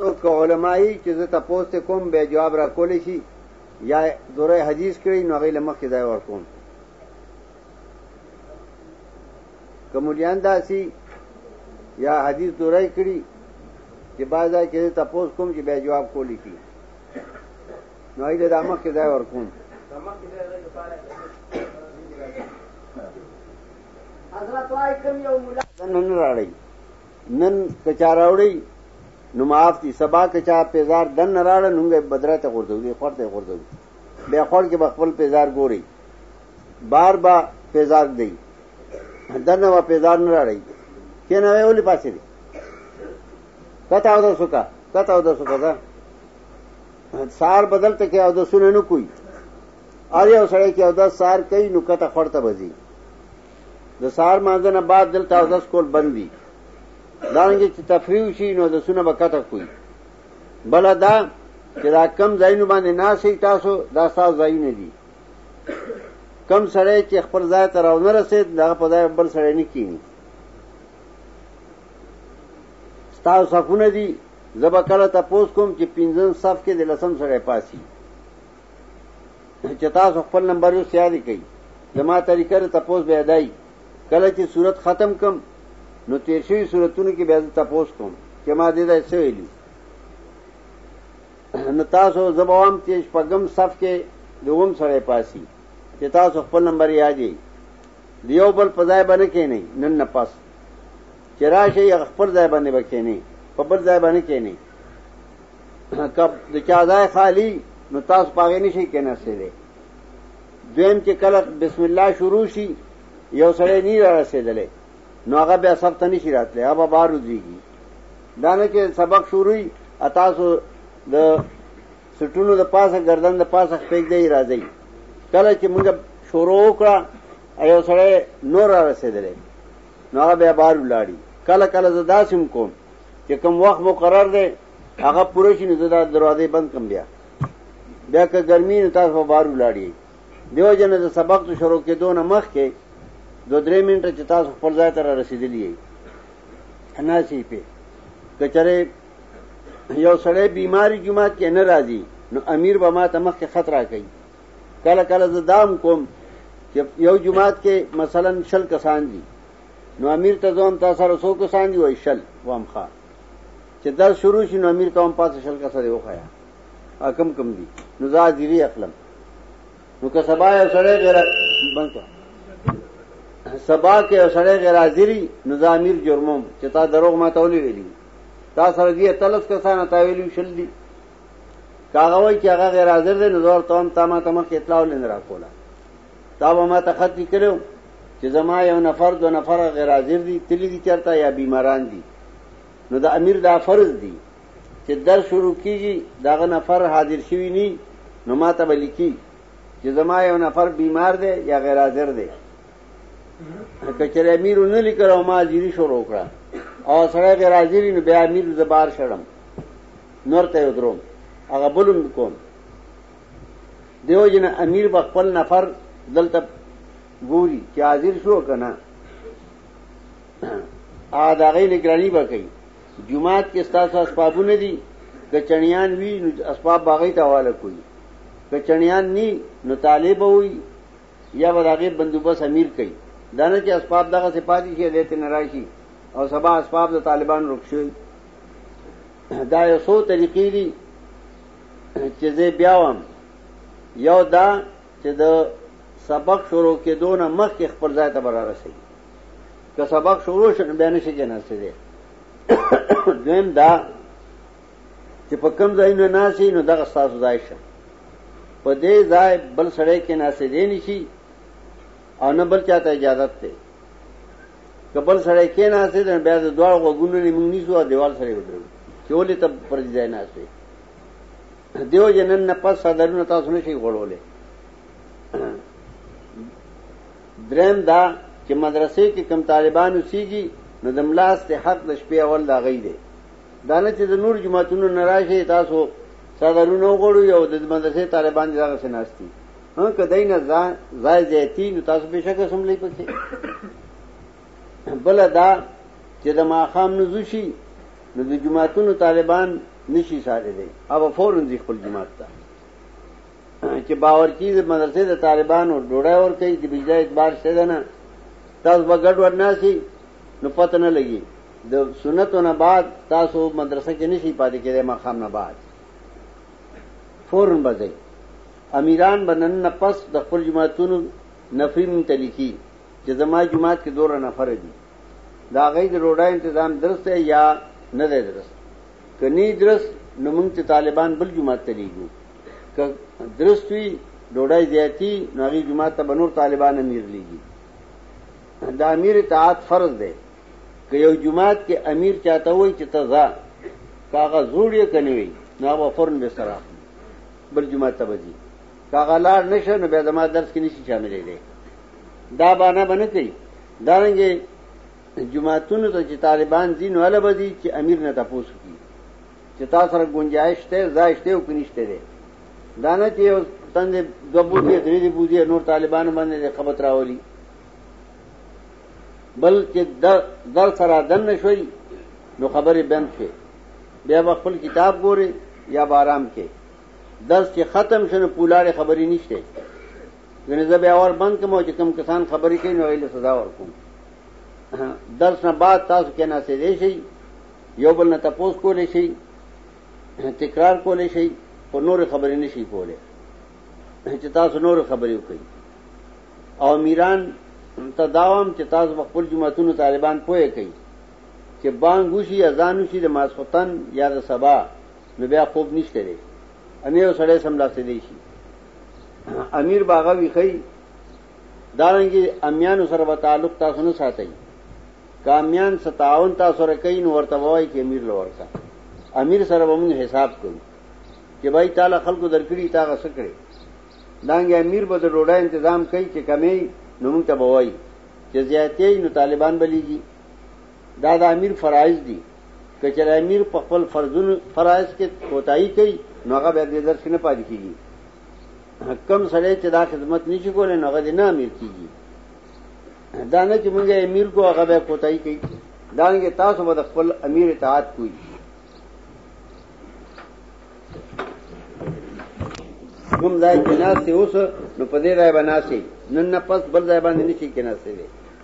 څوک علماي چې زه تاسو ته کوم به جواب را کولې شي یا دوره حدیث کړی نو غیله مخکې ځای ورکوم کوملیان داسي یا حدیث دوره کړی چې بازار کې تاسو کوم چې به جواب کولې شي نو ایله د مخکې ځای ورکوم د مخکې ځای لپاره حضرت وای کم یو مولا نن راړی نن کچا راوړی نو معاف دي سبا کچا پیزار دن نه راړ نو موږ بدره ته غورځو دي خورته غورځو بیا خور کې خپل پیزار ګوري بار با پیزار دی دن وا پیزار نه راړی کینه وی ولې پاسې دي کته او د سوکا کته او د سوکا دا سار بدلته کې او د سونه نه کوي ار یو سړی چې اودس سار کوي نو کته خړ ته بځي د سار مانځه نه بعد دلته اودس کول بند دي دانګي چې تفریح شي نو د سونه بکته کوي بل دا چې دا کم ځایونه باندې ناسي تاسو دا تاسو ځایونه دي کم سړی چې خپل ځای ته راونه رسید دا په ځای بل سړی نه کینی تاسو صفونه دي زبکله تاسو کوم چې پنځم صف کې د لسم سره پاسي چې تاسو خپل نمبر یو سیادی کړئ زما طریقه ته تاسو به ادای کله چې صورت ختم کم نو تیر شوی صورتونو کې به تاسو کوم چې ما دې دا څه ویلي نو تاسو زبوام چې پغم صف کې دوم سره پاسي چې تاسو خپل نمبر یادې دیو بل پځای باندې کې نه نن نه پاس چې راشه خپل ځای باندې وکې نه په بل ځای باندې کې نه کب د چا ځای خالی نو تاسو پاغې نشي کنه سره دویم چې کله بسم الله شروع شي یو سره نه را رسیدلې نو هغه بیا سب ته نشي راتلې هغه بارو دیږي دا نه چې سبق شروع وي تاسو د سټونو د پاسه گردن د پاسه خپل دی راځي کله چې موږ شروع وکړه ایو سره نور را رسیدلې نو هغه بیا بار ولاړی کله کله زدا سم کوم چې کوم وخت مقرر دی هغه پوره شي نو دا دروازې بند کم بیا بیا که ګرمي نه تاسو په بار ولاړی دیو جن د سبق ته شروع کېدو نه مخ کې دو درې منټه چې تاسو خپل ځای ته رسیدلی یې انا سی په کچره یو سړی بیماری جمعات کې نه راځي نو امیر به ما ته مخ کې خطر راکړي کله کله زه دام کوم چې یو جمعات کې مثلا شل کسان دي نو امیر ته ځوم تا سره څو کسان دي وای شل وام ښا چې درس شروع شي نو امیر ته هم پاتې شل کسه دی وخایا اکم کم دي نو زه حاضری اخلم نو که سبا یو سړی غیر بند کړه سبا کې یو سړی غیر حاضری نو زه امیر جرمم چې تا دروغ ما ته ولې ویلي تا سره دي تلس کسان تا ویلي شل دي کاغه وای چې هغه غیر حاضر دی نو زه ورته هم تا ما ته مخکې اطلاع ولې نه راکوله تا به ما ته خط لیکلو چې زما یو نفر دو نفر غیر حاضر دي تللی دي چرته یا بیماران دي نو د امیر دا فرض دي چې در شروع کیږي داغه نفر حاضر شوی ني نو ما ته به لیکي چې زما یو نفر بیمار دی یا غیر حاضر دی کچره امیر نه لیکل او ما حاضری شروع کړه او سره غیر حاضری نو بیا امیر زبار شړم نور ته ودروم هغه بلوم کوم دیو جن امیر په خپل نفر دلته ګوري چې حاضر شو کنه ا دغه نگرانی وکړي جمعات کې ستاسو اسبابونه دي که چنیان وی نو اسباب باغی ته حواله کوي که چنیان ني نو طالب وي یا ورغه بندوبس امیر کوي دانه چې اسباب دغه سپادي شي دته ناراضي او سبا اسباب د طالبان رخصوي دا یو څو طریقې دي چې زه بیا وم یو دا چې د سبق شروع کېدو نه مخکې خپل ځای ته برابر رسېږي که سبق شروع شي بیا نشي کېناستی دی دویم دا چې په کم ځای نه ناسي نو دغه ستاسو ځای شه په دې ځای بل سړی کېناستی دی نشي او نه بل چاته اجازت دی که بل سړی کېناسته دی نو بیا د دواړو غوږونو نه موږ نیسو او دیوال سره یې ودرو چې ولې ته پر دې ځای ناست یې دیو جن نن نه پس صدرونه تاسو نه شئ غوړولی دریم دا چې مدرسې کې کم طالبان اوسېږي نو د ملا استحق د شپې اول د هغوی دی دا نه چې د نور جوماتونو نه راشئ تاسو صدرونه وغوړوي او د مدرسې طالبان دې دغسې ناست دي ها که دای نه ځای زیاتی نو تاسو به شک سم لې پکې بل دا چې د ماخام نزو شي نو د جماعتونو طالبان نشي ساده دي او فورن ځي خپل جماعت ته چې باور کی د مدرسې د طالبانو ډوړای ور کوي د بجلی اعتبار شته نه تاسو بغړ ورناسي نو پته نه لګي د سنتو نه بعد تاسو مدرسه کې نشي پاتې کېدای ماخام نه بعد فورن بځي امیران به نن نه پس د خپل جوماتونو نفري مونږ ته لیکي چې زما جومات کې دوره نفر دي د هغوی د ډوډۍ انتظام درست دی یا نه دی درست که نه درست نو موږ چې طالبان بل جماعت ته لیږو که درست وي ډوډۍ زیاتی نو هغې جماعت ته به نور طالبان امیر لیږي د امیر اطاعت فرض دی که یو جماعت کې امیر چاته وایي چې ته ځه که هغه زوړ یې که نه وي نو هغه فرن به سره بل جماعت ته بځي کاغه لار نشه نو بیا زما درس کې نشي شاملې دي دا باندې باندې کوي دا رنګه جماعتونو ته چې طالبان دین ولا بدی چې امیر نه تاسو کی چې تاسو سره گنجائش ته زایشته او کنيشته دي دا نه چې تند دوبو دي درې دي بوزي نور طالبان باندې خبرت راولي بل چې در سره دن شوي نو خبرې بند شي بیا به خپل کتاب ګوري یا به آرام کې درس چې ختم شنه پولاړې خبرې نشته ځنې زه بیا ور بند کوم چې کوم کسان خبرې کوي نو ایله سزا ورکوم درس نه بعد تاسو کې نه سې دی شي یو بل نه تاسو کولې شي تکرار کولې شي په نور خبرې نشي کولې چې تاسو نور خبرې وکړي او میران تداوم چې تاسو خپل جماعتونو طالبان پوهه کوي چې بانګ وشي اذان وشي د ماسخوتن یا د سبا نو بیا خوب نشته دی ان یو سړی سملاستېدی شي امیر باغه ویخی دارنګي امیانو سره به تعلق تاسو نه ساتي کامیان ستاون تاسو سره کوي نو ورته وای چې امیر لور کا امیر سره به موږ حساب کوو چې بای تعالی خلکو درکړي تا غس کړي دانګي امیر به د ډوډۍ تنظیم کوي چې کمی نو موږ ته بوای چې زیاتې نو طالبان بلیږي دا د امیر فرایض دي که چېرې امیر په خپل فرضونو فرایض کې کوتاهي کوي نو هغه بیا دې درس کې نه پاتې کېږي کم سړی چې دا خدمت نشي کولی نو هغه دې نه امیر کېږي دا نه چې موږ امیر کو هغه بیا کوتاهي کوي دا نه تاسو به د خپل امیر اطاعت کوئ کوم ځای کې ناستې اوس نو په دې ځای باندې ناستې نن نه پس بل ځای باندې نشي کې ناستې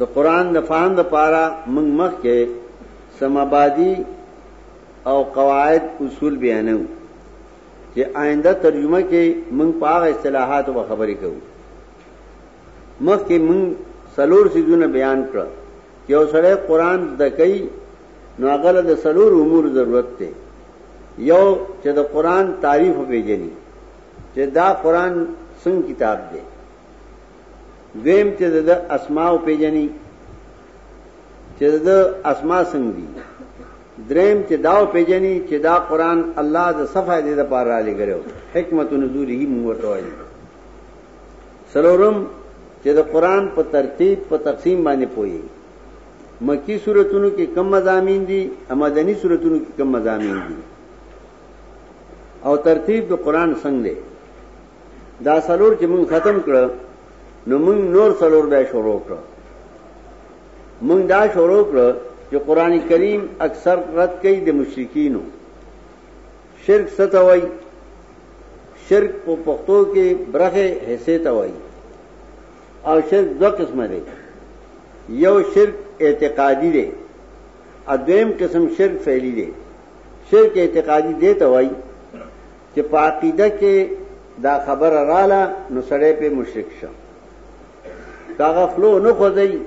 د قرآن د فهم د پاره موږ مخ کې سمبادی او قواعد اصول بیانو چې آینده ترجمه کې موږ په هغه اصطلاحات او خبرې کوو مخ کې موږ سلور سيزونه بیان کړ چې اوسړه قرآن د کوي نو هغه د سلور امور ضرورت ته یو چې د قرآن تعریف پیژني چې دا قرآن څنګه کتاب دی دویم چې د ده اسماء وپېژني چې د ده اسماء څنګه دي دریم چې دا وپېژني چې دا قرآن الله د څه فایدې لپاره را لېږلی حکمت نزول یې موږ ورته وایي څلورم چې د قرآن په ترتیب په تقسیم باندې پوهېږي مکی صورتونو کې کم مضامین دي امدنی صورتونو کې کم مضامین دي او ترتیب د قرآن څنګه دی دا سلور چې مونږ ختم کړ نو مونږ نور سلور به شروع کړ مونږ دا شروع کړ چې قران کریم اکثر رد کوي د مشرکینو شرک ستوي شرک په پښتو کې برخه حصے ته وایي او شرک دو قسمه دی یو شرک اعتقادی دی ادویم قسم شرک فعلی دی شرک اعتقادی دی ته وایي چې په عقیده کې دا خبره رااله نو سړی په مشرک شو کاغه خلو نه خوځي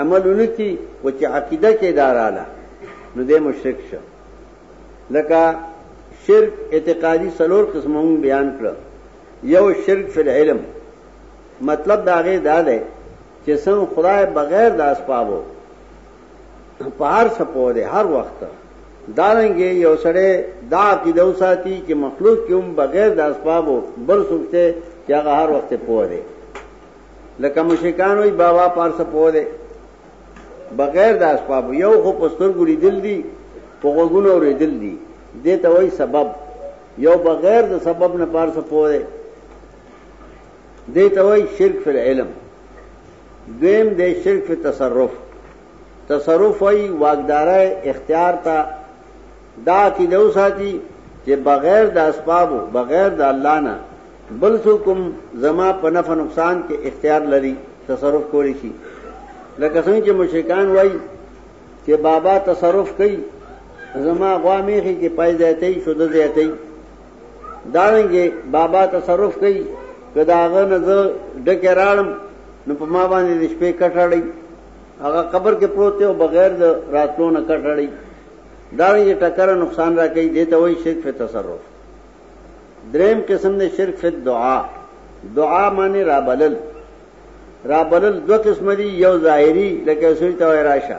عملونه کی و چې عقیده کې دا رااله نو دې مشرک شو لکه شرک اعتقادي سلور قسمون بیان کړ یو شرک فی العلم مطلب دا غي دا ده چې سم خدای بغیر د اسبابو په هر څه پوه دی هر وخت دارنګ یو سړی دا عقیده وساتي چې مخلوق کې هم بغیر د اسبابو بل څوک ته چې هغه هر وخت پوه دی لکه مشکان وي بابا په هر څه پوه دی بغیر د اسباب یو خو پستر ګوري دل دی په غوګونو ورې دل دی دته وای سبب یو بغیر د سبب نه پار څه پوه دی دته وای شرک فی العلم دویم دی شرک فی تصرف تصرف وی واقدارای اختیار تا دا کی دو ساتی چې بغیر د اسبابو بغیر د الله نه بل څوکم زما په نفع نقصان کې اختیار لري تصرف کولی شي لکه څنګه چې مشرکان وایي چې بابا تصرف کوي زما غوا میخي کې پای زیاتې شو د زیاتې دارنګه بابا تصرف کوي که دا هغه نه زه ډکه راړم نو په ما باندې د شپې کټړی هغه قبر کې پروت او بغیر د راتلو نه کټړی دارنګه ټکر نقصان را کوي دته وای شرک په تصرف دریم قسم د شرک په دعا دعا معنی را بلل را بلل دو قسم دي یو ظاهری لکه سوی ته راشه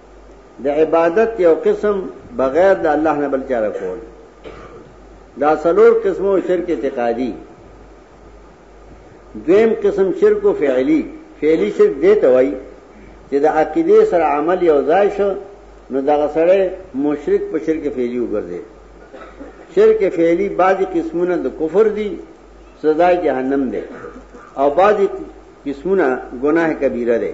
د عبادت یو قسم بغیر د الله نه بل چاره کول دا سلور قسمو شرک اعتقادي دویم قسم شرک فعلی فعلی شرک دی ته وای چې د عقیده سره عمل یو ځای شو نو دغه سره مشرک په شرک فعلی وګرځي شرک فعلی بعضی قسمونه د کفر دي سزا جهنم ده او بعضی قسمونه گناه کبیره ده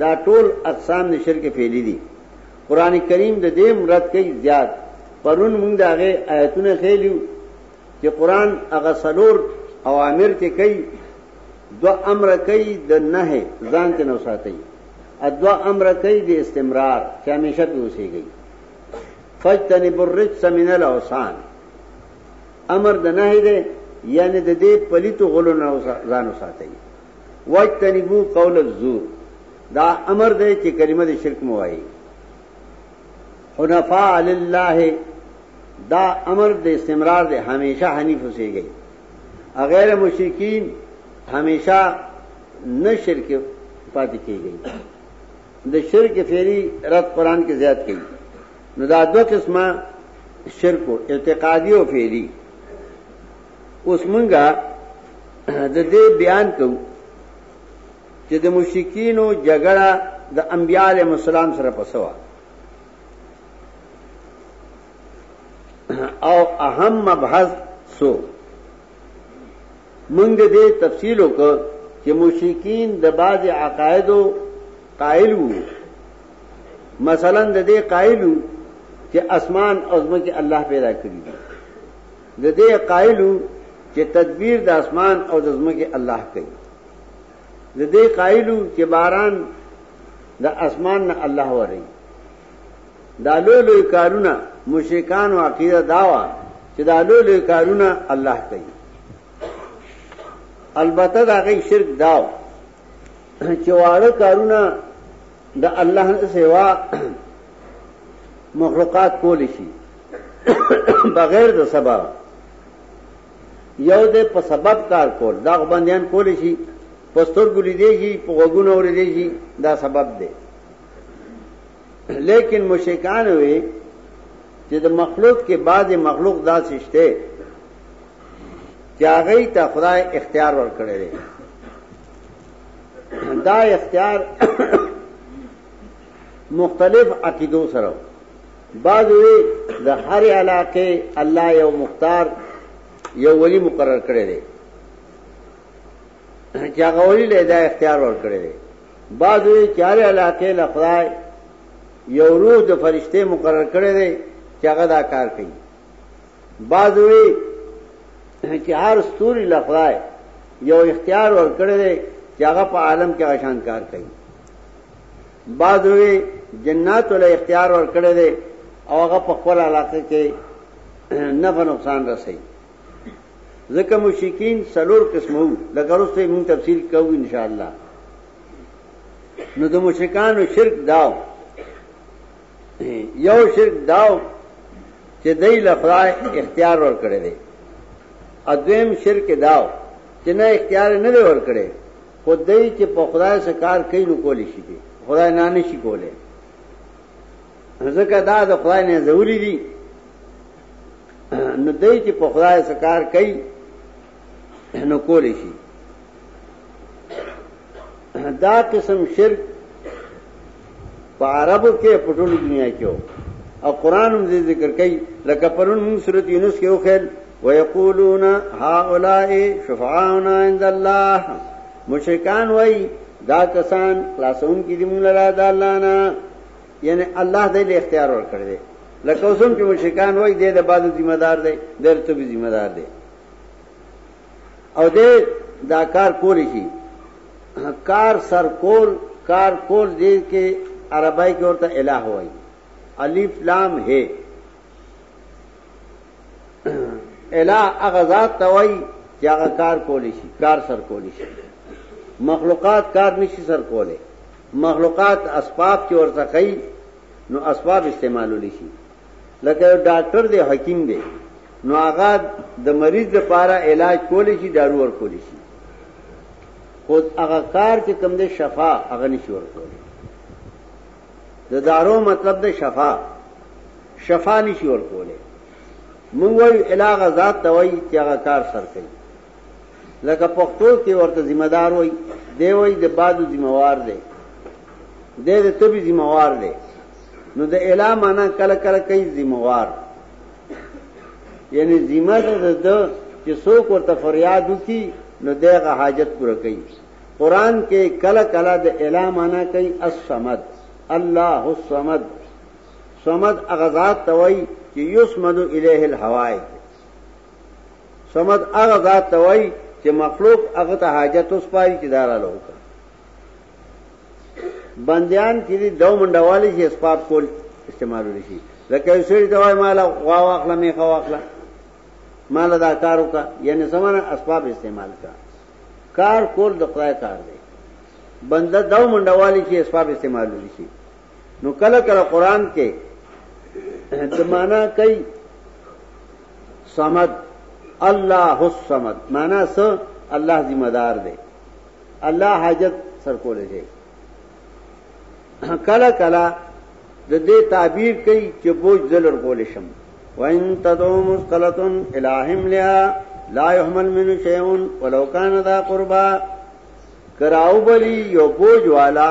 دا ټول اقسام د شرک فعلی دي قران کریم د دې مراد کوي زیات پرون موږ دا غي آیتونه خېلیو چې قران هغه سلور اوامر ته کوي دو امر کوي د نه ځان ته نو ساتي ادوا امر کوي د استمرار چې همیشه په اوسېږي فجتنب الرجس من الاوسان امر د نه دی یعنی د دې پلیتو غلو نه ځان ساتي واجتنبو قول الزور دا امر دے چې کلمه د شرک مو وایي حنفاء لله دا امر د استمرار دے همیشه حنیف اوسېږي غیر مشرکین همیشه نه شرک پاتې کیږي د شرک فعلی رد قران کې زیات کړي نو دا دوه قسمه شرک او اعتقادي او فعلی اوس مونږه د دې بیان کوو چې د مشرکینو جګړه د انبیاء علیهم السلام سره پسوا او اهم مبحث سو مونږ د دې تفصیل وکړو چې مشرکین د بعض عقایدو قائل وو مثلا د دې قائل وو چې اسمان او زمکه الله پیدا کړی دي د دې قائل وو چې تدبیر د اسمان او د ځمکې الله کوي د دې قائل وو چې باران د اسمان نه الله وري دا لوی لوی کارونه مشرکان او عقیده داوا چې دا لوی لوی کارونه الله کوي البته دا غي شرک داو چې واړه کارونه د الله نه سوا مخلوقات کول شي بغیر د سبب یو د په سبب کار کول دا بندیان کول شي پستر ګولې دی شي په وګونو ورې دی شي دا سبب دی لیکن مشکان وي چې د مخلوق کې بعد مخلوق دا سشته چې هغه ته خدای اختیار ورکړي دی دا اختیار مختلف عقیدو سره بعض وی د هر علاقه الله یو مختار یو ولی مقرر کړی دی چې هغه ولی له دا اختیار ور کړی دی بعض وی چې هر علاقه له خدای یو روح د فرشته مقرر کړی دی چې هغه دا کار کوي بعض وی چې هر ستوري لخلای یو اختیار ورکړی دی چې هغه په عالم کې غشان کار کوي بعض وی جنات له اختیار ورکړی دی او هغه په خپل علاقه کې نفع نقصان رسي ځکه مشکین سلور قسمو لکه وروسته موږ تفصیل کوو ان شاء الله نو د مشکانو شرک داو یو شرک داو چې دای له خدای اختیار ور کړی دی ادویم شرک داو چې نه اختیار نه دی ور کړی خو دای چې په خدای سره کار کوي نو کولی شي دی خدای نه نشي کولی ځکه دا د خدای نه ضروری دي نو دای چې په خدای سره کار کوي نو کولی شي دا قسم شرک په عربو کې په ټولو دنیا کې او قران هم ذکر کوي لکه پرون موږ سورۃ یونس کې وکړ ويقولون هؤلاء شفعاؤنا عند الله مشرکان وای دا کسان خلاصون کې دي موږ لرا د الله نه یعنی الله دې له اختیار ور کړی دی لکه اوسم چې مشرکان وای دې د بازو ذمہ دار دی درته به ذمہ دار دی او دې دا کار کولی شي کار سر کول کار کول دې کې عربی کې ورته الہ وایي الف لام ه الہ هغه ذات ته وایي چې هغه کار کولی شي کار سر کولی شي مخلوقات کار نشي سر کولی مخلوقات اسباب چې ورته کوي نو اسباب استعمالول شي لکه یو ډاکټر دی حکیم دی نو هغه د مریض لپاره علاج کولی شي دارو ور کولی شي خو هغه کار چې کوم دی شفا هغه نشي ور کولی د دارو مطلب د شفا شفا نشي ور کولی مونږ وایو الهغه ذات ته وایي چې هغه کار سر کوي لکه پښتو کې ورته ذمہ دار وای دی وای د بادو ذمہ وار دی دی د تبي ذمہ وار دی نو د اله معنا کله کله کوي ذمہ وار یعنی ذمہ ده د چې څوک ورته فریاد وکي نو دغه حاجت پوره کوي قران کې کله کله د اله معنا کوي الصمد الله الصمد صمد اغزاد توي چې یسمد الیه الهوای صمد هغه ذات ته وایي چې مخلوق هغه ته حاجت وسپاري چې دارا له وکړه بندیان چې دی دو منډوالی شي اسباب کول استعمالول شي لکه یو سړي ته وایي مال غوا واخله میخه واخله مال دا کار وکړه یعنی سمانه اسباب استعمال کا کار کول د خدای کار دی بنده دو منډوالی شي اسباب استعمالول شي نو کله کله قران کې د معنا کوي صمد الله الصمد معنا څه الله ذمہ دار دی الله حاجت سر کولې دی کله کله د دې تعبیر کوي چې بوج دلر کولې شم وان تدو مسقلتن الہم لیا لا يحمل منه شيء ولو كان ذا قربا کراو بلی یو بوج والا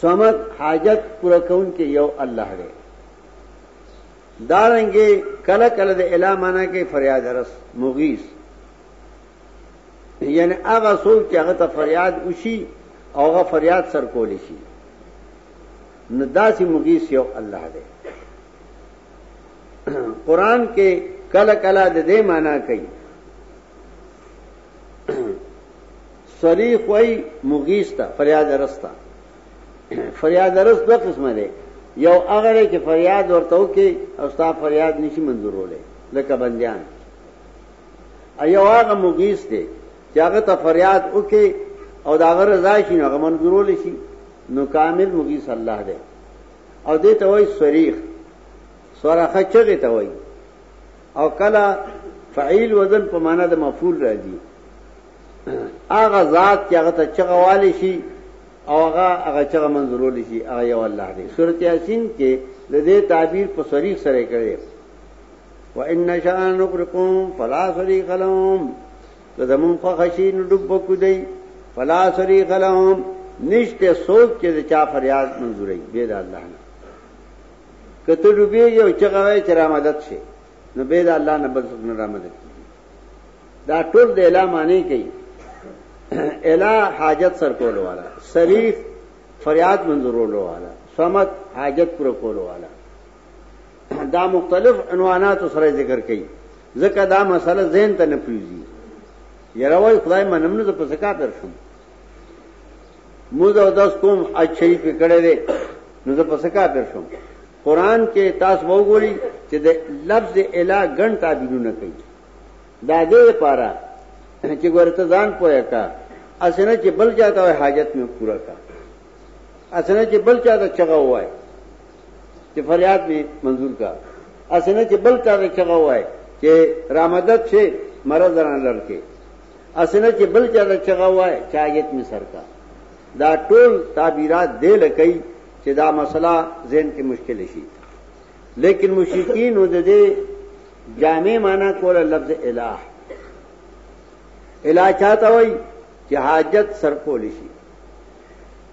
سمد حاجت پورا کون کې یو الله دی دارنګي کله کله د اله معنا کې فریاد رس مغیث یعنی هغه څوک چې هغه ته فریاد وشي او هغه فریاد سر کولی شي نو داسې مغیث یو الله دی قران کې کله کله د دې معنا کوي صریخ وای مغیث ته فریاد رس ته فریاد رس دوه قسمه دی یو هغه دی چې فریاد ورته وکي او ستا فریاد نشي منظورولې لکه بندیان ایو هغه مغیث دی چې هغه ته فریاد وکي او دا هغه رضا شي نو هغه منظورولې شي نو کامل مغیث الله دی او دې ته وای صریخ سورخه چغه ته وای او کله فعیل وزن په معنا د مفعول راځي هغه ذات چې هغه ته چغه والی شي او هغه هغه چغه منظورول شي هغه یو الله دی سورته یاسین کې د دې تعبیر په صریح سره کړي و ان نشاء نغرقهم فلا صريخ لهم که زمون خو خشي نو ډوب کو دی فلا صريخ لهم نشته سوچ چې چا فریاد منظورې به د الله نه که ته ډوبېږې او چغه وایې چې رامدد شي نو بې د الله نه بل څوک نه رامدد کېږي دا ټول د اله معنی کوي اله حاجت سر کولو والا شریف فریاد منظورولو والا صمد حاجت پر کولو والا دا مختلف عنوانات سره ذکر کوي ځکه دا مسله ذهن ته نه پریږي یره وای خدای منم نه په څه کافر شم موز او داس کوم اج شریف کې کړه دې نو زه پس کافر شوم قران کې تاسو وګورئ چې د لفظ الا غن تعبیرونه کوي دا دې لپاره چې ورته ځان پوهه کا اسنه چې بل چاته حاجت مې پورا کا اسنه چې بل چاته چغه وای چې فریاد مې منظور کا اسنه چې بل چاته چغه وای چې رامدد شي مرز ران لړکه اسنه چې بل چا د چغه وای چاګیت می سر کا دا ټول تعبیرات دی لکې چې دا مسله ذهن کې مشکل شي لیکن مشرکین ود دې جامع معنا کوله لفظ الہ الہ چاته وای چې حاجت سر کول شي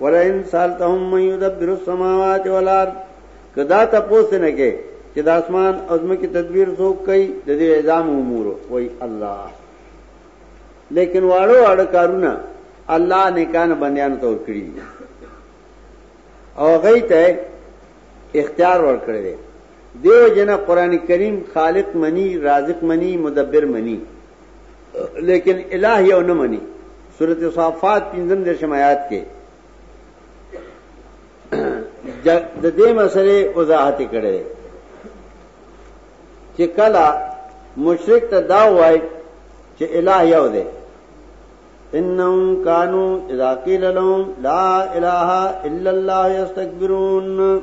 ولئن سالتهم من يدبر السماوات والارض کدا ته پوس نه کې چې د اسمان او زمکه تدبیر څوک کوي د دې اعظام امور وای الله لیکن واړو اړ کارونه الله نیکان بندیان تور کړی او غي ته اختیار ور کړی دیو جنا قران کریم خالق منی رازق منی مدبر منی لیکن الہ یو نه مني سورۃ صافات پنځم د شمایات کې د دې مسلې وضاحت کړي چې کله مشرک ته دا وای چې الہ یو دی انهم كانوا اذا قيل لهم لا اله الا الله يستكبرون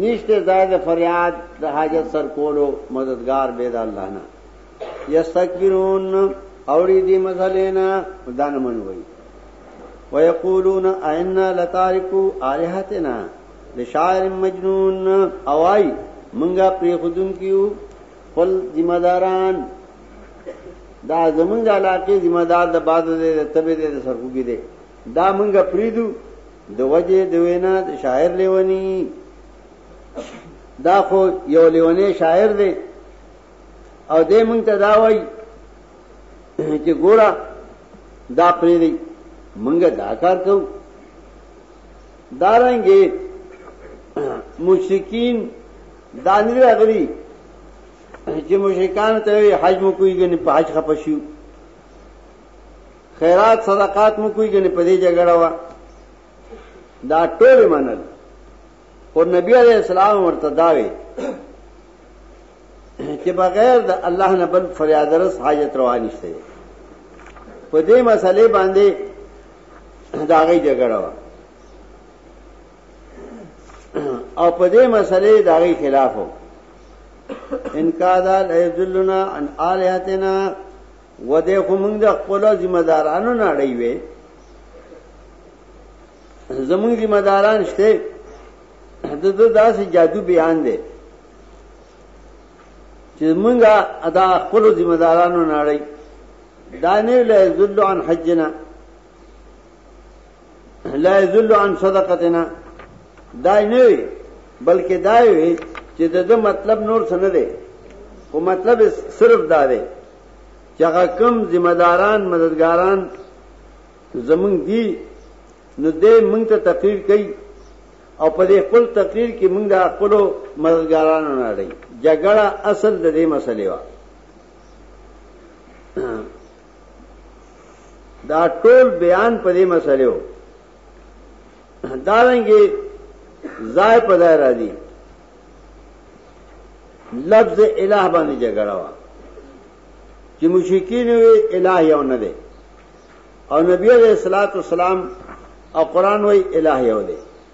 نشته ځای د فریاد د حاجت سر کولو مددگار به د الله نه یستكبرون اوری دی مزلینا دانه من وای ويقولون ائنا لتارکو الہتنا لشاعر مجنون اوای منګه پری خودن کیو خپل ذمہ داران دا زمونږ علاقه ذمہ دار د باد دې تبه دې سرکوګي دې دا منګه پریدو د وجه د وینا د شاعر لیونی دا خو یو لیونی شاعر دی او دې مونږ ته دا وایي چې ګوره دا پرې دی مونږ دا کار کوو دارنګې مشرکین دانی راغلی چې مشرکان ته حج مو کوي ګنې په حج خپشیو خیرات صدقات مو کوی کنه په دې جګړه وا دا ټول منل او نبی علیہ السلام ورته داوي چې بغیر د الله نه بل فریاد رس حاجت روا نشته په دې مسلې باندې دا غي جګړه وا او په دې مسلې دا غي خلاف وو ان کا ذا لذلنا ان الہتنا و دې خو موږ د خپل ذمہ دارانو نه اړې وې زموږ ذمہ داران شته د دې داسې جادو بیان دی چې موږ ادا خپل ذمہ دارانو نه اړې دانه له ذل عن حجنا لا یذل عن صدقتنا دای نه وي بلکې دای وي چې د دې مطلب نور څه نه دی خو مطلب صرف دا دی چې هغه کم ذمہ داران مددګاران زمونږ دي نو دې مونږ ته تقریر کوي او په دې خپل تقریر کې مونږ د خپل مددګارانو نه لري جګړه اصل د دې مسلې و دا ټول بیان په دې مسله و دا رنګي ځای په ځای راځي لفظ الہ باندې جګړه وا چې مشرکین وی الہ یو نه دی او نبی علیہ الصلوۃ والسلام او قران وی الہ یو دی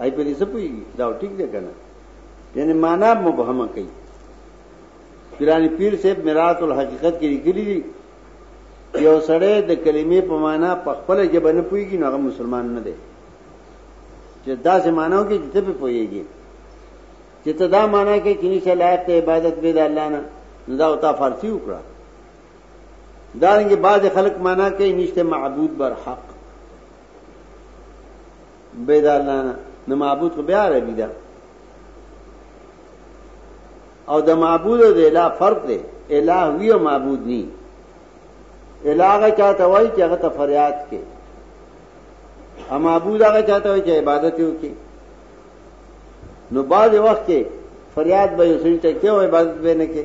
ای په دې څه پوهیږي دا ټیک دی کنه یعنی معنا مبهمه کوي پیرانی پیر صاحب میراث الحقیقت کې لیکلي دي یو سړی د کلمې په معنا په خپل جبه نه پوهیږي نو هغه مسلمان نه دی چې دا سه مانو کې چې په پوهیږي چې ته دا معنا کې کینی چې لایق ته عبادت به د الله نه نو دا او تا فارسی وکړه دا رنګه بعض خلک معنا کوي نشته معبود بر حق بيد الله نه نو معبود خو بیا عربي ده او د معبود او د اله فرق دی اله وی او معبود نی اله هغه چاته وای چې هغه ته فریاد کې او معبود هغه چاته وای چې عبادت یو کې نو بعد وخت کې فریاد به یو سړي ته کې او عبادت به نه کې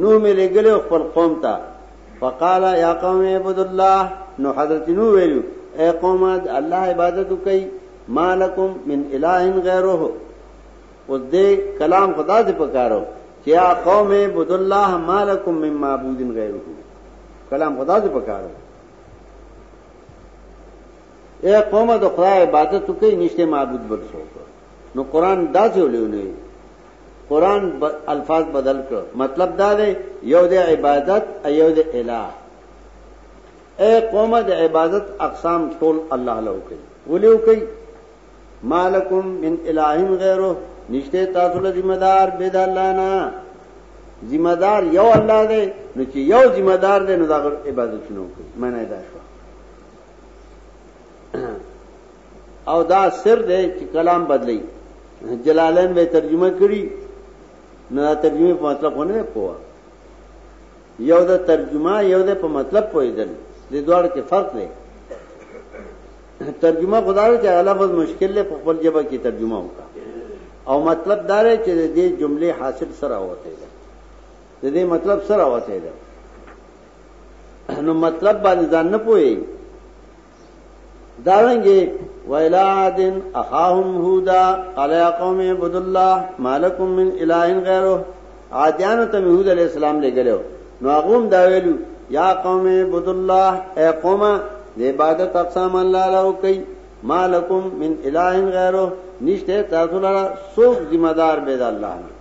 نوح می لګل خپل قوم ته فقال یا قوم عبد الله نو حضرت نوح ویلو اے قوم الله عبادت کوي مالکم من اله غیره اوس دې کلام خدا دې پکارو چې یا قوم عبد الله مالکم من معبود غیره کلام خدا دې پکارو اے قوم د خدای عبادت کوي نشته معبود بل څوک نو قران دا څه ولې نه قران الفاظ بدل کړ مطلب دا دی یو د عبادت ایو د الہ اے قوم د عبادت اقسام ټول الله له کوي ولیو کوي مالکم من الہ غیره نشته تاسو له ذمہ دار به د الله نه ذمہ دار یو الله دی نو چې یو ذمہ دار دی نو دا عبادت شنو کوي معنی دا شو او دا سر دی چې کلام بدلی جلالین به ترجمه کړي نو ترجمه په مطلب ونه پوهه یو د ترجمه یو د په مطلب پوهیدل د دوړ کې فرق دی ترجمه خدای ته لفظ مشکل له خپل جبه کې ترجمه وکړه او مطلب دا دی چې د دې جملې حاصل سره وته ده د دې مطلب سره وته ده نو مطلب باندې ځان نه پوهیږي دارنګي ویلا عادن اخاهم هودا قال يا قوم عبد الله مالکم من اله غیره عادیان ته هود علی السلام لګلو نو هغه دا ویلو یا قوم عبد الله اے قوم د عبادت اقسام الله له کوي مالکم من اله غیره نشته تاسو لپاره څوک ذمہ دار به د الله نه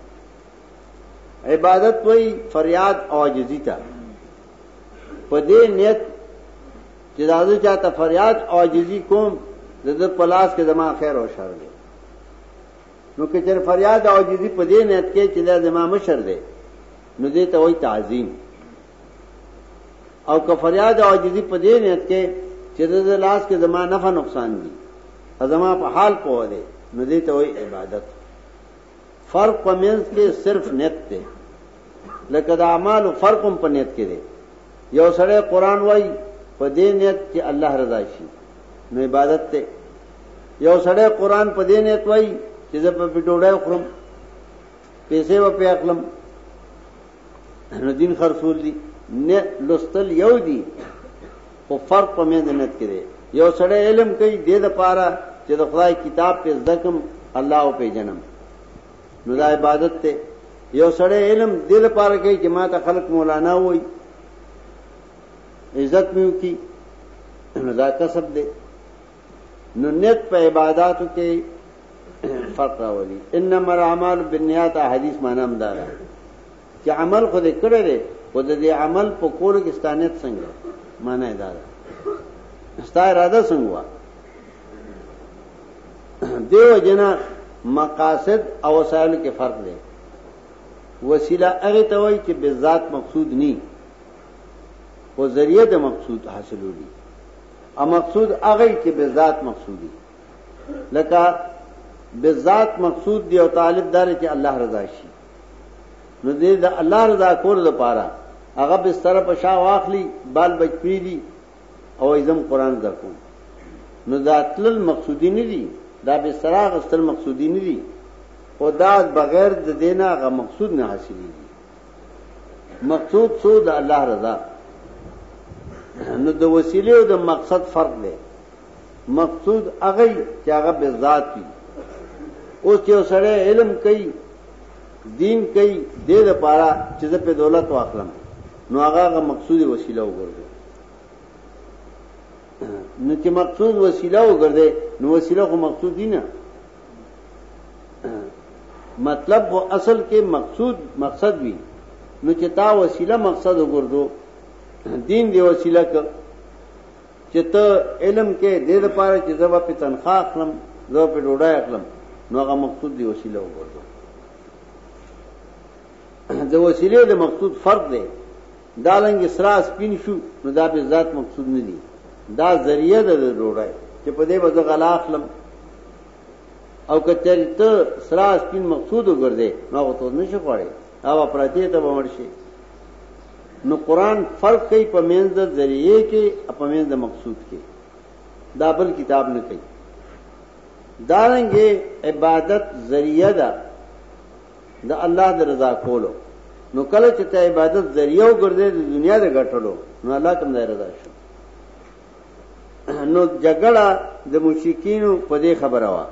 عبادت وای فریاد او عاجزی ته په دې نیت چې دا زه چاته فریاد او عاجزي کوم د دې په لاس کې زما خیر او شر دی نو که چېر فریاد او عاجزي په دې نیت کې چې دا زما مشر دی نو دې ته وایي تعظیم او که فریاد او عاجزي په دې نیت کې چې د دې لاس کې زما نفع نقصان دي زما په حال پوه دی نو دې ته وایي عبادت فرق په منځ کې صرف نیت دی لکه د اعمالو فرق هم په نیت کې دی یو سړی قران وای په دې نیت چې الله رضا شي نو عبادت ته یو سړی قران په دې نیت وای چې زه په ډوډۍ خورم پیسې و په اخلم نو دین خرصول دي نه لستل یو دي خو فرق په مې دنت کې دی یو سړی علم کوي دې د پاره چې د خدای کتاب په ځکم الله او په جنم نو دا عبادت ته یو سړی علم دې د پاره کوي چې ما ته خلق مولانا وای عزت میو کی نو دا کسب دی نو نیت په عبادتو کې فرق راولي انما الاعمال بالنیات حدیث معنی هم دا ده چې عمل خو دې کړی دی خو د دې عمل په کولو کې ستانیت څنګه معنی دا ده ستا اراده څنګه وا دیو جنا مقاصد او وسایل کې فرق دی وسیله هغه ته وایي چې به ذات مقصود ني او ذریعہ د مقصود حاصلولي او مقصود هغه چې به ذات مقصودي لکه به ذات مقصود دی او طالب دار چې الله رضا شي نو دې د الله رضا کول د پاره هغه بستر په شا واخلي بال بچ پری دي او ایزم قران زکو نو دا تل مقصودی نه دي دا بستر هغه ستر مقصودی نه دي او دا بغیر د دینه هغه مقصود نه حاصلي مقصود سو د الله رضا نو د وسیله او د مقصد فرق دی مقصود هغه چې هغه به ذات وي اوس چې سره علم کوي دین کوي د دې لپاره چې په دولت واخلم نو هغه هغه مقصودی وسیله وګرځي نو چې مقصود وسیله وګرځي نو وسیله خو مقصود دی نه مطلب و اصل کې مقصود مقصد وي نو چې تا وسیله مقصد وګرځو دین دی وسیله ک چې ته علم کې دې لپاره چې زه به په تنخواه اخلم زه به په ډوډۍ اخلم نو هغه مقصود دی وسیله وګرځو د وسیلې د مقصود فرق دی دا لنګ اسرا سپین شو نو دا به ذات مقصود نه دی دا ذریعہ ده د ډوډۍ چې په دې به زه غلا اخلم او کچری ته سرا سپین مقصود وګرځې نو هغه ته نشي خوړې هغه پرتی ته به ورشي نو قرآن فرق کوي په منځ د ذریعه کې او په منځ د مقصود کې دا بل کتاب نه کوي دارنګه عبادت ذریعہ ده د الله د رضا کولو نو کله چې ته عبادت ذریعہ وګرځې د دنیا د ګټلو نو الله کوم ځای رضا شي نو جګړه د مشرکین په دې خبره وا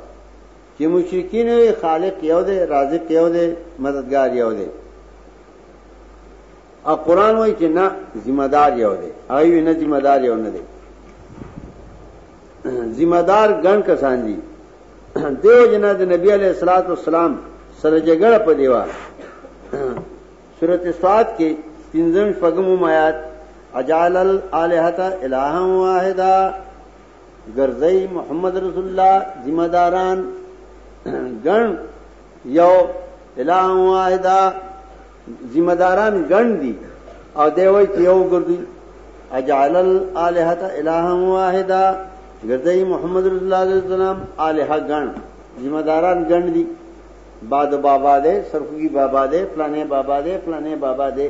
چې مشرکین وي خالق یو دی رازق یو دی مددگار یو دی او قران وایي چې نه ذمہ دار یو دی هغه نه ذمہ دار یو نه دی ذمہ دار ګڼ کسان دي دیو جنا د نبی علیہ الصلوۃ والسلام سره جګړه په دیوا سورته سواد کې پنځم فغم آیات اجالل الہتا الہا واحدا ګرځي محمد رسول الله ذمہ داران ګڼ یو الہ واحده ذمہ داران ګڼ دي او دی وای چې یو ګرځي اجعل الالهه الہ واحده ګرځي محمد رسول الله صلی الله علیه وسلم الہ ګڼ ذمہ داران ګڼ دي بعد بابا دے سرخی بابا دے فلانے بابا دے فلانے بابا دے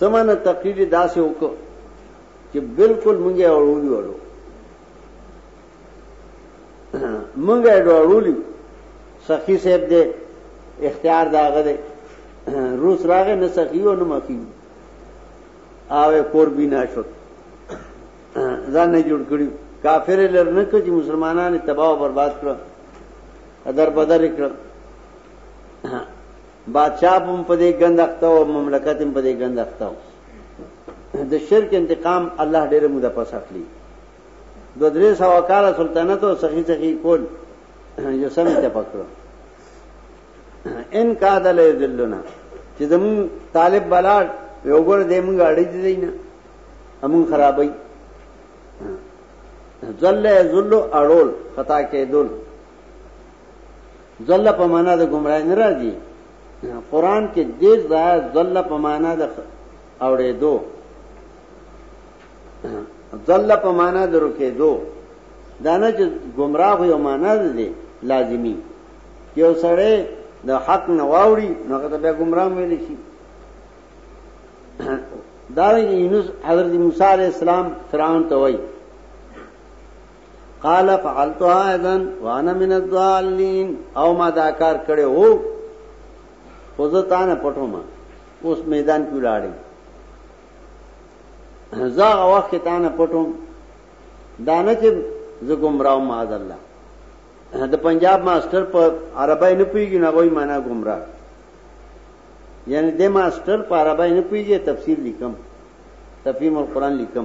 سمانه تقریر داسې وکړو چې بالکل مونږه اورولي ورو مونږه اورولي سخی صاحب دې اختیار داغه دې روس راغې نه سخی او نه مخی او کور بنا شو ځان نه جوړ کړی کافر لرنه کې چې مسلمانانو تباہ او برباد کړ ادر بدر کړ بادشاہ هم په دې ګند اخته او مملکت هم په دې ګند اخته د شرک انتقام الله ډېر موده پس اخلي دو درې سو کال سلطنت او سخی سخی کول یو سم ته پکړو ان کا دل ذلنا چې زمون طالب بلار یو ګور دې مونږ اړې دي نه امون خرابای ذل ذل اړول خطا کې دل ذل په معنا د گمراهی نه راځي قران کې دې ځای ذل په معنا د اورې دو ذل په معنا د رکې دو دانه چې گمراه یو معنا دې لازمی یو سره د حق نه واوري نو هغه به گمراه ویل شي دا یونس حضرت موسی علی السلام فرعون ته وایي قال فعلتها اذن وانا من الضالين او ما دا کار کړي وو خو زه تا نه پټوم اوس میدان کې لاړې زه هغه وخت کې تا نه پټوم دا نه چې زه ګمراه ما الله د پنجاب ماستر په عربی نه پیږي نه وای معنا ګمراه یعنی د ماستر په عربی نه پیږي تفسیر لیکم تفهیم القرآن لیکم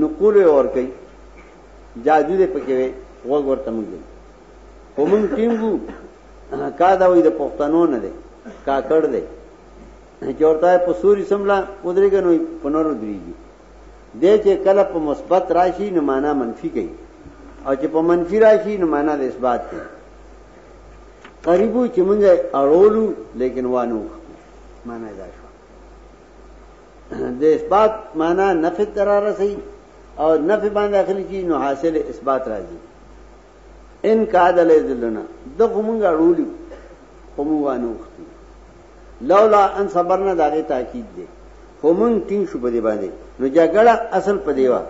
نقول یې ورکړي جادو دې پکې وي وګ ورته مونږ په مونږ ټینګو کا دا وې د پښتنو نه دی کا کړ دی چې ورته په سوري سملا ودرېږي نو په نور ودرېږي د چې کله په مثبت راشي نو معنا منفي کوي او چې په منفي راشي نو معنا د اثبات کوي قریبو چې مونږه اړولو لیکن وانه معنا دا شو د اثبات معنا نفي ترا رسي او نفي باندې اخلي چې نو حاصل اثبات راځي ان کاد له ذلنا د کومنګ اړولی کوموانو وختي لولا ان صبرنا دغه تاکید دی کومن ټینګ شو په دې باندې نو جګړه اصل په دیوا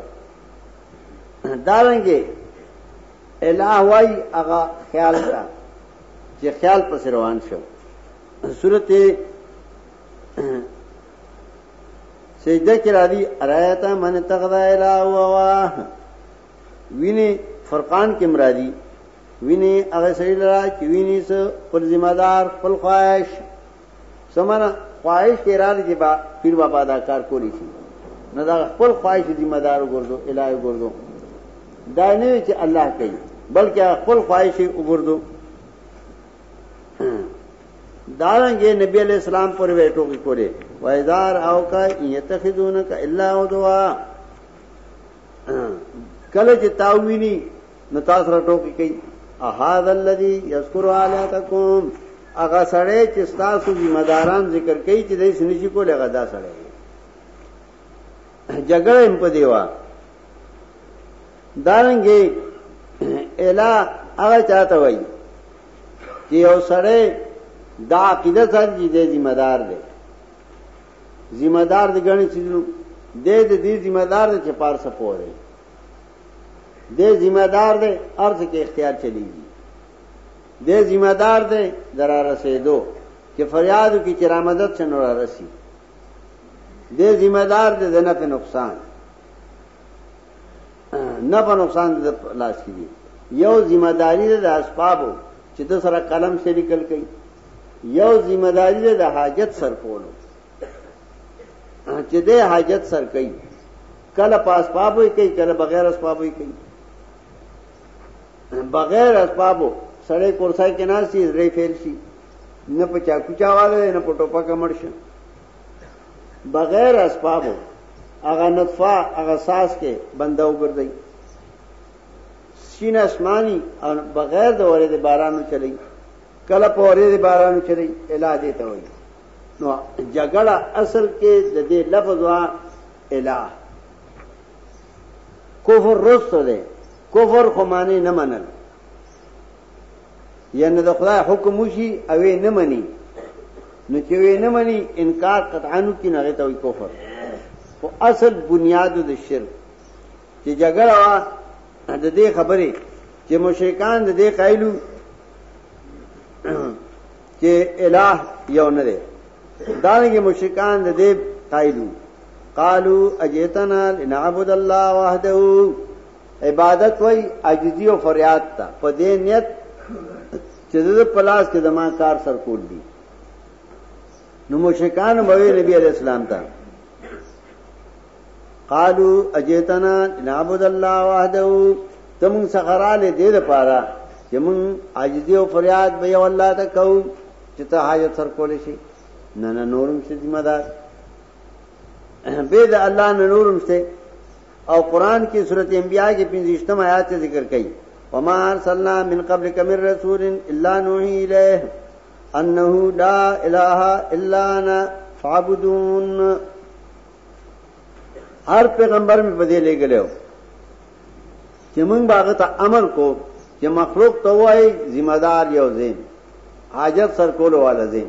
دارنګي الہ وای هغه خیال تا چې خیال پس روان شو سورته سجده کې راځي ارایت من تغذا الا هوا ویني فرقان کې مرادي ویني هغه سړي لرا چې ویني سو پر ذمہ دار خپل خواهش سمانه خواهش کې راځي چې با پیر بابا دا کار کولی شي نه دا خپل خواهش ذمہ دار وګرځو الای وګرځو دا نه چې الله کوي بلکې خپل خواهش وګرځو دارنګ نبی علیہ السلام پر ویټو کې کوله وایدار او کا یتخذونک الا ودوا کله چې تاوینی نو تاسو را ټوکی کوي احاد الذی یذکر علیاتکم هغه سړی چې تاسو ذمہ داران ذکر کوي چې دای سنشي کوله غدا سړی جګړه هم په دیوا دارنګي الا هغه چاته وایي چې یو سړی دا عقیده سره چې د ذمہ دار دی ذمہ دار د غني چیزونو د دې ذمہ دار دی چې پار سپو دی د ذمہ دار دی ارث کې اختیار چلیږي د ذمہ دار دی درا رسیدو چې فریاد کی چرامدت څنور رسی د ذمہ دار دی د نه په نقصان نه په نقصان د لاس کې دي یو ذمہ داری ده د اسبابو چې د سره قلم شریکل کوي یو ذمہ داری ده د حاجت سر کولو چې د حاجت سر کوي کله په اسبابو کوي کله بغیر اسبابو کوي بغیر اسبابو سړی کورسای کې ناشي ری فیل شي نه په چاکو چاواله نه په ټوپک مړ شي بغیر اسبابو هغه نطفه هغه ساس کې بنده وګرځي سین اسماني او بغیر د اورې د بارانو چلی کله په اورې د بارانو چلی الا دې ته وایي نو جګړه اصل کې د دې لفظ وا الا کفر رسو ده کفر خو معنی نه منل یعنی د خدای حکم وشي او یې نه مني نو چې یې نه مني انکار قطعا نو کې نه غته وي کفر او اصل بنیاد د شرک چې جګړه وا د دې خبرې چې مشرکان د دې قایلو چې الہ یو نه دی دا نه مشرکان د دې قایلو قالو اجیتنا لنعبد الله وحده عبادت وای عاجزی او فریاد ته په دې نیت چې د پلاس کې د ما کار سر کول دي نو مشرکان به نبی علیہ السلام ته قالو اجیتنا نعبد الله وحده تم سخراله دې لپاره چې مون عاجزی او فریاد به یو الله ته کو چې ته حاجت سر کول شي نه نه نورم څه ذمہ دار به د الله نه نورم څه او قران کې سورته انبیاء کې 25 م آیات ذکر کړي وما ارسلنا من قبل کمر رسول الا نوحي الیه انه لا اله الا انا فعبدون هر پیغمبر می بدې لګلو چې موږ باغ ته امر کو چې مخلوق ته وای ذمہ دار یو زین حاجت سر کول والا زین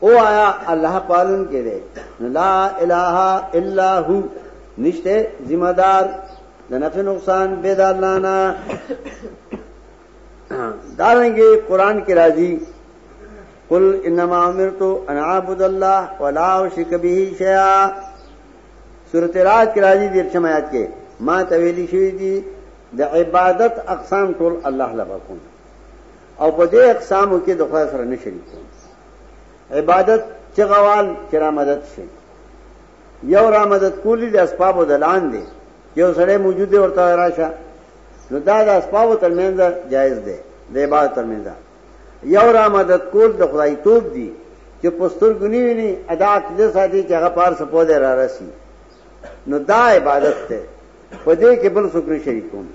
او آیا الله پالون کې دی نو لا اله الا هو نشته ذمہ دار د نفع نقصان به د الله نه دا رنګه قران کې راځي قل انما امرت ان اعبد الله ولا اشرك به شيئا سورۃ رات کې راځي د شمایات کې ما تویلی شوی دي د عبادت اقسام ټول الله لپاره کوم او په دې اقسامو کې د خدای سره نه شریک کوم عبادت چې غوال چې را مدد شي یو را مدد کولی د اسباب دلان دی یو سره موجود دی ورته راشه نو دا د اسباب ترمنځ جایز دی د عبادت ترمنځ یو را مدد کول د خدای توپ دی چې پستر غنی ویني ادا کړي ساتي چې هغه پار سپو دی را رسی نو دا عبادت ته په دې کې بل څوک نه شریکوم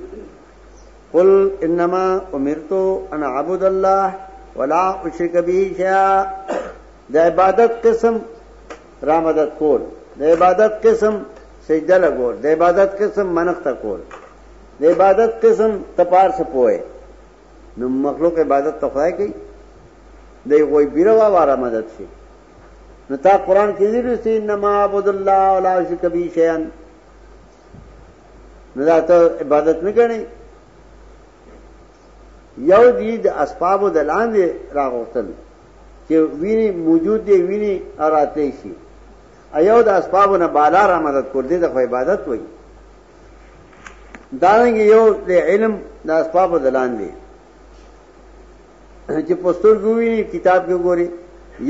قل انما امرت ان اعبد الله ولا اشرک به شيئا د عبادت قسم رامدد کول د عبادت قسم سجده لګول د عبادت قسم منښت کول د عبادت قسم تپار سپوي نو مخلوق عبادت ته خدای کوي دی غوي بیروا واره مدد شي نو تا قران کې دې رسي انما عبد الله ولا شرک به شيئا نو دا ته عبادت نه غني یو دی د اسباب د لاندې راغوتل چې ویني موجود دی ویني اراته شي ایو د اسباب نه بالا را مدد کول دي د عبادت وایي دارنګ یو د علم د اسباب د لاندې چې پستر ګوي کتاب کې ګوري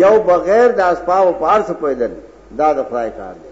یو بغیر د اسباب پارس پیدل دا د خدای کار دی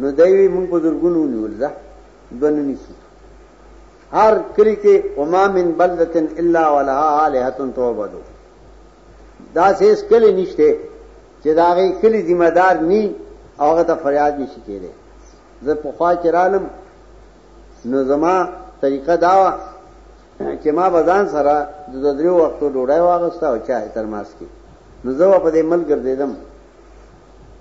نو دی وی مونږ په زرګونو ونیول ځه دوه نه نیسي هر کلی کې وما من بلدة الا ولها آلهة تعبد دا سیس کلی نشته چې دا غي کلی ذمہ دار ني او هغه ته فریاد نشي کېده زه په خوا کې رالم نو زما طریقه دا و چې ما بزان سره د دریو وختو ډوډۍ واغسته او چا ترماس کې نو زه په دې مل ګرځیدم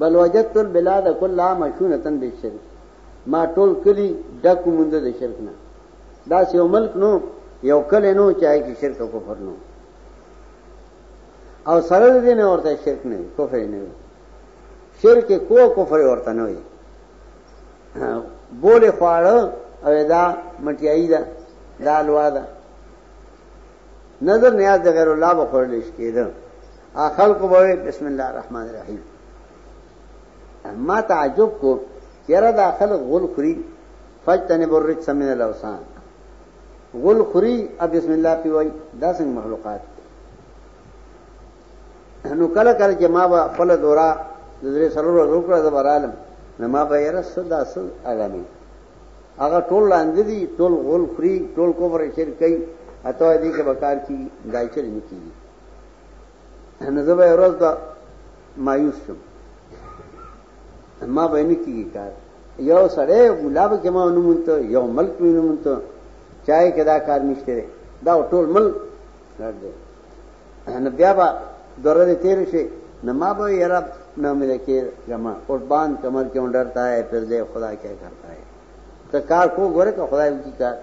بل وجدت البلاد كلها مشونه بالشرك ما ټول کلی ډک مونږ د شرک نه دا یو ملک نو یو کلی نو چای کې شرک او کفر نو او سره دې نه ورته شرک نه کفر نه شرک کو کفر ورته نه وي بوله خواړه او دا مټیای دا دا لوا دا نظر نیاز د غیر الله بخورل شي کېده خلق به بسم الله الرحمن الرحیم ما تعجب کو چیرې دا خلق غول خوري فجتنب الرجس من الاوثان غول خوري ا بسم الله پیوي دا څنګه مخلوقات نو کله کله چې ما به خپل دورا د درې سرور وکړه د برالم نو ما به یې رس دا سل علامه هغه ټول لاندې دي ټول غول خوري ټول کوبره شرکې اته دې کې بکار کی دایچر نه کیږي نو زه به ورځ دا مایوس شم ما به نه کیږي کار یو سړی ګلاب کې ما ونمونته یو ملک مې ونمونته چای کې دا کار نشته دی دا ټول ملک لړ دی نو بیا به دوره دې تیر شي نو ما به یې رب نه مې کې جما قربان کمر کې ډرتا ہے پھر دې خدا کیا کرتا ہے ته کار کو ګوره که خدای وکړي کار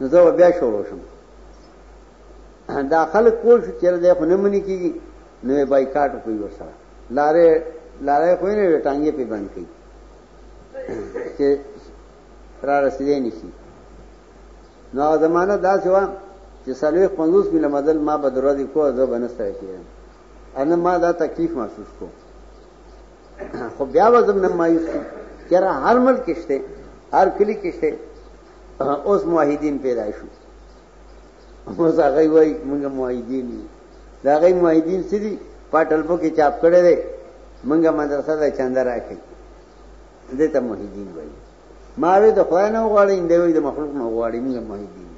نو زه بیا شروع شم دا خلک پوه شو چې دا خو نه مني کیږي نو بایکاټ کوي ورسره لارې لارې خو نه ټانګې په باندې کوي چې را رسیدې نشي نو زمانہ دا سوا چې سلوي 50 مله مدل ما به درو دي کوه زه بنسته کیږم انا ما دا تکلیف محسوس کو خو بیا وزم نه مایوس کی چیرې هر ملک کشته هر کلی کشته اوس موحدین پیدا شو اوس هغه وای موږ موحدین یو دا غي موحدین سړي پټل په کې چاپ کړي دي موږ مدرسه د چندر راکې دې ته موحدین وای ما وی د خدای نه غواړي دی وی د مخلوق نه غواړي موږ موحدین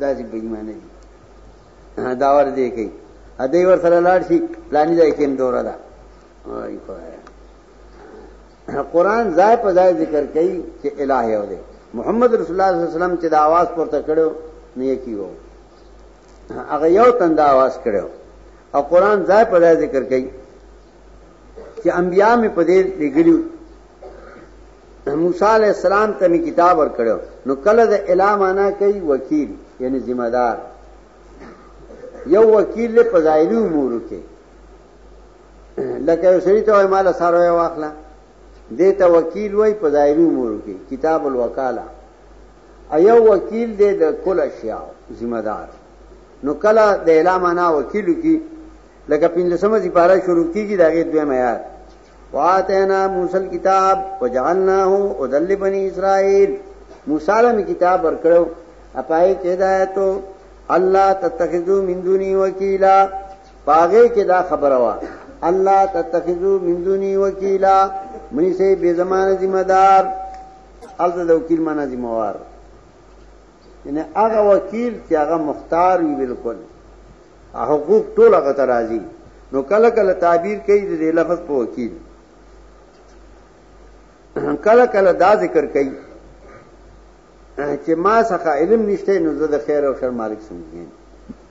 دا چې بېمانه دي دا ور دي کوي ا دې ور سره لاړ شي پلاني ځای کې دوره ده وای خدای قران ځای په ځای ذکر کوي چې الہ یو دی محمد رسول الله صلی الله علیه وسلم چې د आवाज پورته کړو نو یې کیو هغه یو تند आवाज کړو او قران ځای په ځای ذکر کوي چې انبیا مې په دې لګلو موسی علی السلام ته می کتاب ور کړو نو کله د الہ معنا کوي وکیل یعنی ذمہ دار یو وکیل په ظاهري امور کې لکه یو سړي ته وایي ما له څاروی واخله دې ته وکیل وایي په ظاهري امورو کې کتاب الوکاله ایو وکیل دې د کل اشیاء ذمہ دار نو کله د اعلان نه وکیل کی لکه پنځمه چې پارا شروع کیږي داګه دوه معیار واتینا موسی کتاب وجعلناه ادل بنی اسرائیل موسی له کتاب ورکړو اپای کې دا ته الله تتخذو من دونی وکیلا پاغه کې دا خبره وا الله تتخذو من دوني وکیلا منی سه بے زمانه ذمہ دار الته د وکیل معنی ذمہ وار یعنی هغه وکیل چې هغه مختار وي بالکل حقوق ټول هغه ترازی نو کله کله تعبیر کوي د لفظ په وکیل کله کله دا ذکر کوي چې ما څخه علم نشته نو زه د خیر او شر مالک سمجم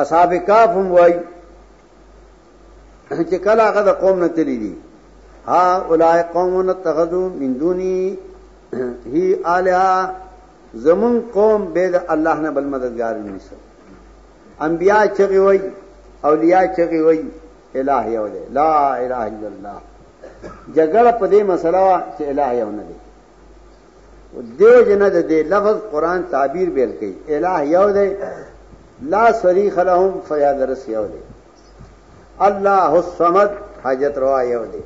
اصحاب کاف هم وای چې کله هغه د قوم نه تللی دي ها اولای قومون اتخذو من دونی هی الها زمون قوم به د الله نه بل مددگار نیسو انبیاء چغي وای اولیاء چغي وای الہ یو دی لا الہ الا الله جګړه په دې مسله وا چې الہ یو نه دی دیو جنا د دې لفظ قران تعبیر بیل کړي الہ یو دی لا صریخ لهم فریاد رس یو دی الله الصمد حاجت روا یو دی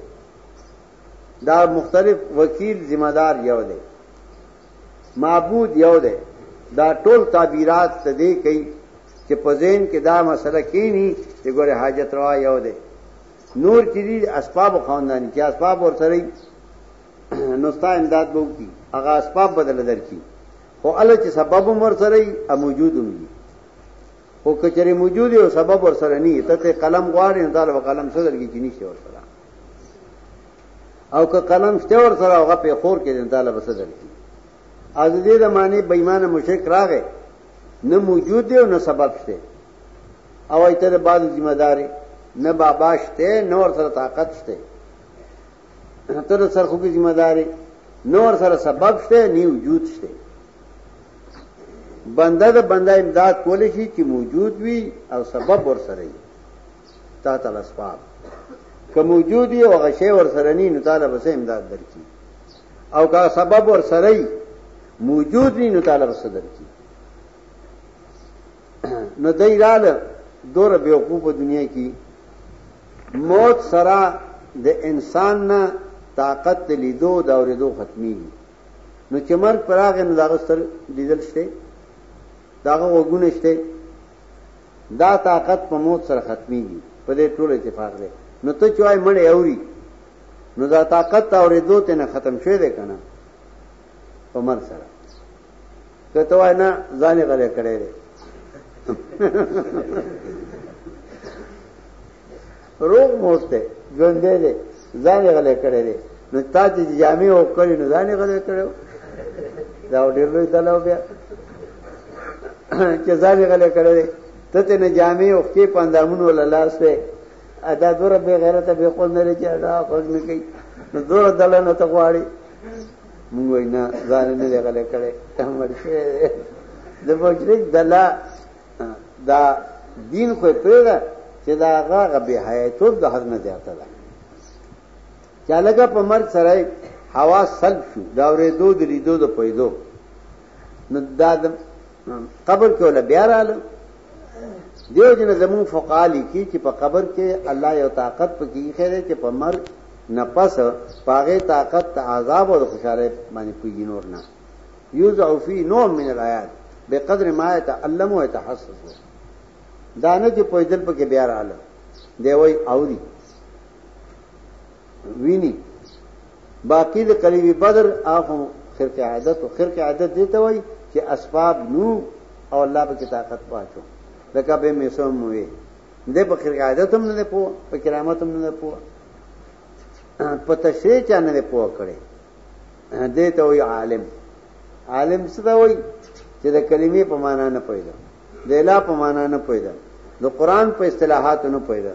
دا مختلف وکیل ذمہ دار یو دی معبود یو دی دا ټول تعبیرات ته دی کوي چې په ذهن کې دا مسله کینی چې ګوره حاجت روا یو دی نور چې دي اسباب خوندان چې اسباب ورته نو ستا امداد به وکي هغه اسباب بدل درکي خو الله چې سبب عمر سره ای موجود وي او کچره موجود او سبب ور سره نه ته ته قلم غواړې نو طالب قلم څه درګي چې نشي ور سره او که قلم شته ور سره هغه په خور کې نو طالب څه درګي از دې د معنی بېمانه مشرک راغې نه موجود دی او نه سبب شته او ایتره بعد ذمہ داري نه بابا شته نور سره طاقت شته ته د سرخوږي ذمہ داري نور سره سبب شته نه وجود شته بنده د بنده امداد کول شي چې موجود وي او سبب ور سره وي تا ته لسباب که موجود وي او غشي ور سره نه نو تعالی به امداد درکړي او که سبب ور سره وي موجود نه نو تعالی به درکړي نو دای رااله دور بیوقوف په دنیا کې موت سره د انسان نه طاقت د لیدو د اوریدو ختميږي نو چې مرګ پر هغه نه دغه ستر لیدل شته داغه وګونه شته دا طاقت په موت سره ختميږي په دې ټول اتفاق دی نو ته چوي مړې اوري نو دا طاقت اوریدو ته نه ختم شوی دی کنه په مرګ سره کته وای نه ځانې غلې کړې لري روغ موته ژوندې لري ځانې غلې کړې لري نو تا چې جامې او کړې نو ځانې غلې کړو دا ډېر لوی دلاو بیا چې ځانې غلې کړې لري ته ته نه جامې او کې پاندامونو ولا لاس په ادا دور به غیرت به خو نه لري چې دا خو نه کوي نو دور دلنه ته غواړي مونږ وای نه ځان نه دی غلې کړي ته مرشه د بوجري دلا دا دین خو پیدا چې دا هغه به حیاتو د حد نه زیاته ده چا لګه په مرګ سره حواس سلب شو دا ورې دو د لیدو د پیدو نو دا قبر کې ولا بیا رااله دیو جن زمون فقها لیکي چې په قبر کې الله یو طاقت پکې خیره چې په مرګ نه پس پاغه طاقت ته عذاب او خوشاله باندې کوي نور نه یوزع فی نوع من الایات بقدر ما يتعلم او يتحسس دانه چې په دل پکې بیا رااله دی وای اوري ویني باقی د قلیب بدر اخو خرق عادت او خرق عادت دي ته وای چې اسباب نو او الله په طاقت پاتو لکه به میسوم وي د په خرق عادت هم نه پوه په کرامت هم نه پوه په تشریح چا نه پوه کړي دې ته وای عالم عالم څه دا وای چې د کلمې په معنا نه پوهیږي د اله په معنا نه پوهیږي د قران په اصطلاحات نه پوهیږي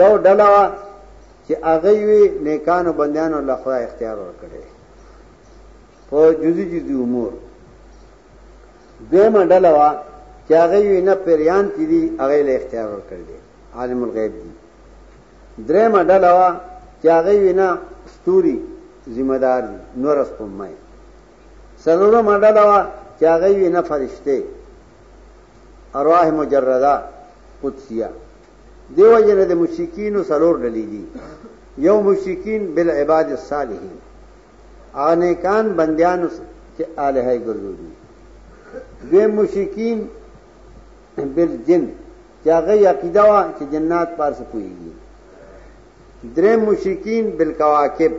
یو ډله وه چې هغه وی نیکانو بندیانو له خدای اختیار ورکړي په جزئی جزئی امور دیمه ډله وه چې هغه وی نه پریان کې دي هغه له اختیار ورکړي عالم الغیب دي دریمه ډله وه چې هغه وی نه ستوري ذمہ دار دي نور اس په مې سلوره مډله وه چې هغه وی نه فرشته ارواح مجرده قدسیه دیو جن د مشرکین سلور ډلې دي یو مشرکین بالعباد الصالحین هغه نیکان بندیان چې الہی ګرځولي دوی مشرکین بالجن چې هغه عقیده وا چې جنات پار څه کوي درې مشرکین بالکواکب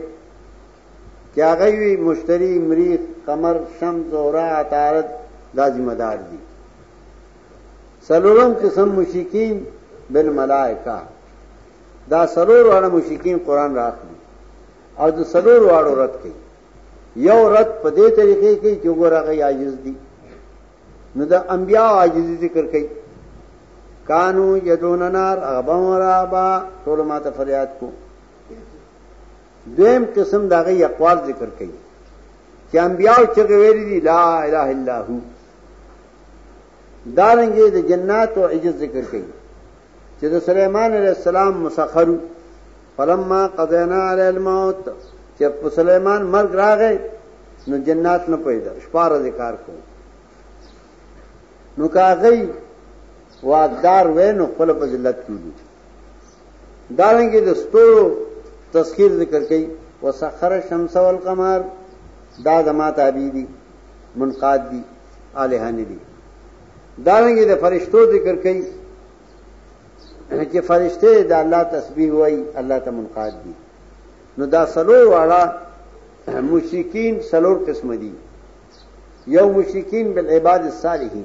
چې هغه وی مشتری مریخ قمر شمس زهره عطارد دا ذمہ دار دي سلورم قسم مشرکین بالملائکه دا سلور واړه مشرکین قران راخلي او د سلور واړو رد کوي یو رد په دې طریقې کې چې ګوره غي عاجز دي نو د انبیا عاجز ذکر کوي کانو یدون نار ابا ورابا ټول ما ته فریاد کو دویم قسم دا غي اقوال ذکر کوي چې انبیا چې ویلي دي لا اله الا هو دارنګه د جنات او عجز ذکر کړي چې د سليمان عليه السلام مسخرو فلما قضينا على الموت چې په سليمان مرګ راغی نو جنات نه پیدا شپاره ذکر کو نو کاغی وادار وې نو خپل په ذلت کیږي دارنګه د ستورو تسخير ذکر کړي وسخر الشمس والقمر دا زما تابع دي منقاد دي الہانی دي دارنګه د فرشتو ذکر کړي چې فرشته د الله تسبیح وایي الله ته منقاد دي نو دا سلور واړه مشرکین سلور قسم دي یو مشرکین بالعباد الصالحین